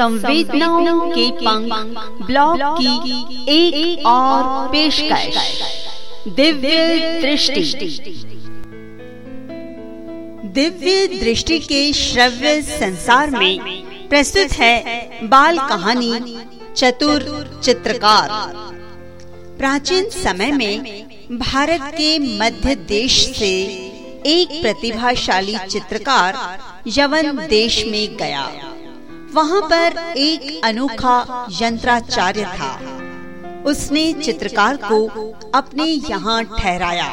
संवेदनाओं के पंख ब्लॉग की एक, और पेशकश। दिव्य दृष्टि। दिव्य दृष्टि के श्रव्य संसार में प्रस्तुत है बाल कहानी चतुर चित्रकार। प्राचीन समय में भारत के मध्य देश से एक प्रतिभाशाली चित्रकार यवन देश में गया। वहाँ पर एक अनोखा यंत्राचार्य था। उसने चित्रकार को अपने यहाँ ठहराया।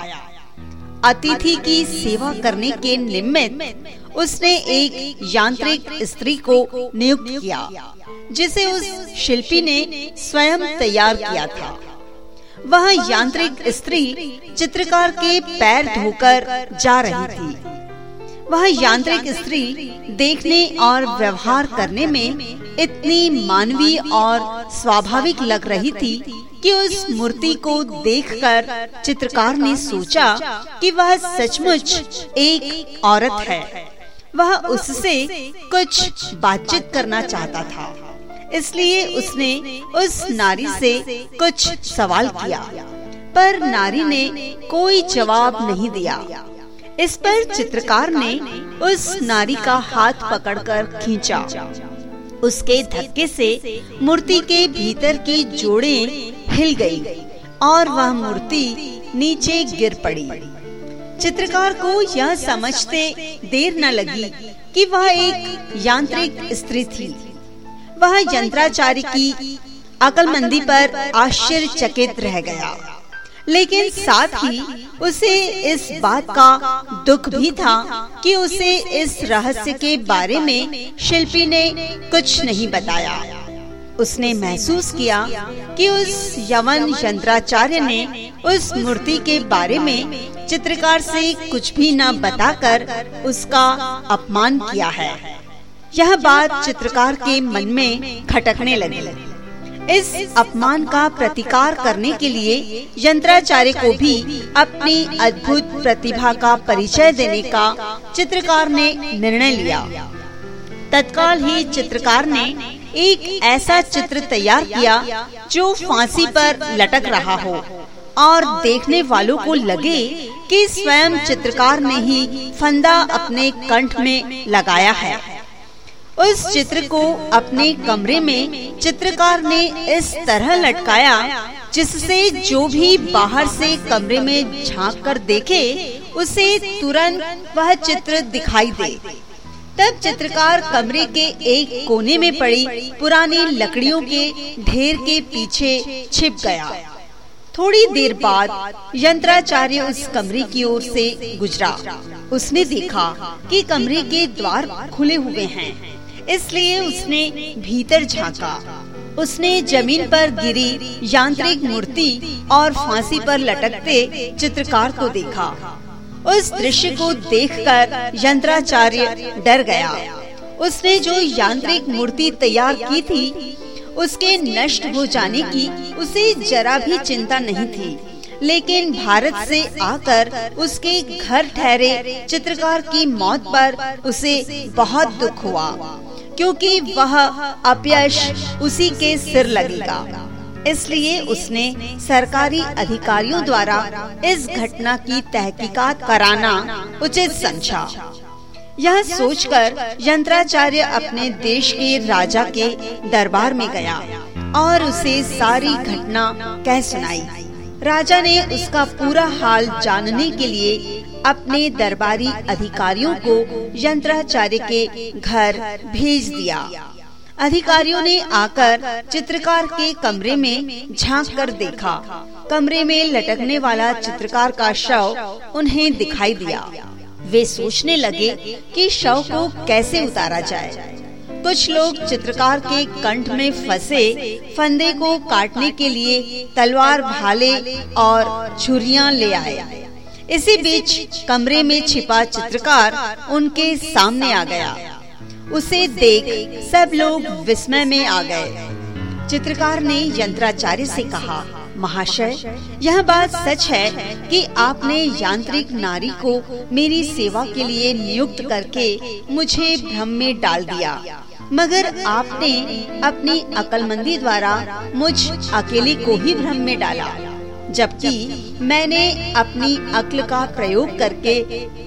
अतिथि की सेवा करने के निमित्त उसने एक यांत्रिक स्त्री को नियुक्त किया, जिसे उस शिल्पी ने स्वयं तैयार किया था। वह यांत्रिक स्त्री चित्रकार के पैर धोकर जा रही थी। वह यांत्रिक स्त्री देखने और व्यवहार करने में इतनी मानवीय और स्वाभाविक लग रही थी कि उस मूर्ति को देखकर चित्रकार ने सोचा कि वह सचमुच एक औरत है। वह उससे कुछ बातचीत करना चाहता था। इसलिए उसने उस नारी से कुछ सवाल किया, पर नारी ने कोई जवाब नहीं दिया। इस पर चित्रकार ने उस नारी का हाथ पकड़कर खींचा। उसके धक्के से मूर्ति के भीतर की जोड़े हिल गई और वह मूर्ति नीचे गिर पड़ी। चित्रकार को यह समझते देर न लगी कि वह एक यांत्रिक स्त्री थी। वह यंत्राचारी की अकलमंदी पर आश्चर्यचकित रह गया। लेकिन साथ ही उसे इस बात का दुख भी था कि उसे इस रहस्य के बारे में शिल्पी ने कुछ नहीं बताया। उसने महसूस किया कि उस यवन यंत्राचार्य ने उस मूर्ति के बारे में चित्रकार से कुछ भी न बताकर उसका अपमान किया है। यह बात चित्रकार के मन में खटकने लगी। इस अपमान का प्रतिकार करने के लिए यंत्राचार्य को भी अपनी अद्भुत प्रतिभा का परिचय देने का चित्रकार ने निर्णय लिया। तत्काल ही चित्रकार ने एक ऐसा चित्र तैयार किया जो फांसी पर लटक रहा हो और देखने वालों को लगे कि स्वयं चित्रकार ने ही फंदा अपने कंठ में लगाया है। उस चित्र को अपने कमरे में चित्रकार ने इस तरह लटकाया, जिससे जो भी बाहर से कमरे में झाँक कर देखे, उसे तुरंत वह चित्र दिखाई दे। तब चित्रकार कमरे के एक कोने में पड़ी पुरानी लकड़ियों के ढेर के पीछे छिप गया। थोड़ी देर बाद यंत्राचार्य उस कमरे की ओर से गुजरा। उसने देखा कि कमरे के द्वार खुले हुए हैं। इसलिए उसने भीतर झांका। उसने ज़मीन पर गिरी यांत्रिक मूर्ति और फांसी पर लटकते चित्रकार को देखा। उस दृश्य को देखकर यंत्राचार्य डर गया। उसने जो यांत्रिक मूर्ति तैयार की थी, उसके नष्ट हो जाने की उसे जरा भी चिंता नहीं थी। लेकिन भारत से आकर उसके घर ठहरे चित्रकार की मौत पर उसे बहुत दुख हुआ। क्योंकि वह अपयश उसी के सिर लगेगा। इसलिए उसने सरकारी अधिकारियों द्वारा इस घटना की तहकीकात कराना उचित समझा। यह सोचकर यंत्राचार्य अपने देश के राजा के दरबार में गया और उसे सारी घटना कह सुनाई। राजा ने उसका पूरा हाल जानने के लिए अपने दरबारी अधिकारियों को यंत्राचार्य के घर भेज दिया। अधिकारियों ने आकर चित्रकार के कमरे में झाँक कर देखा। कमरे में लटकने वाला चित्रकार का शव उन्हें दिखाई दिया। वे सोचने लगे कि शव को कैसे उतारा जाए। कुछ लोग चित्रकार के कंठ में फंसे फंदे को काटने के लिए तलवार भाले और छुरियाँ ले आए। इसी बीच कमरे में छिपा चित्रकार उनके सामने आ गया। उसे देख सब लोग विस्मय में आ गए। चित्रकार ने यंत्राचार्य से कहा, महाशय, यह बात सच है कि आपने यांत्रिक नारी को मेरी सेवा के लिए नियुक्त करके मुझे भ्रम में डाल दिया। मगर आपने अपनी अकलमंदी द्वारा मुझ अकेले को ही भ्रम में डाला। जबकि मैंने अपनी अक्ल का प्रयोग करके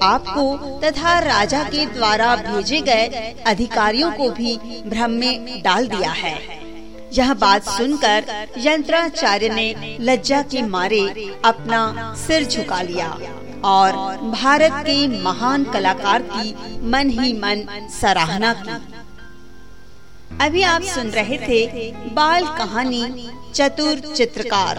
आपको तथा राजा के द्वारा भेजे गए अधिकारियों को भी भ्रम में डाल दिया है। यह बात सुनकर यंत्राचार्य ने लज्जा के मारे अपना सिर झुका लिया और भारत के महान कलाकार की मन ही मन सराहना की। अभी आप सुन रहे थे बाल कहानी चतुर चित्रकार।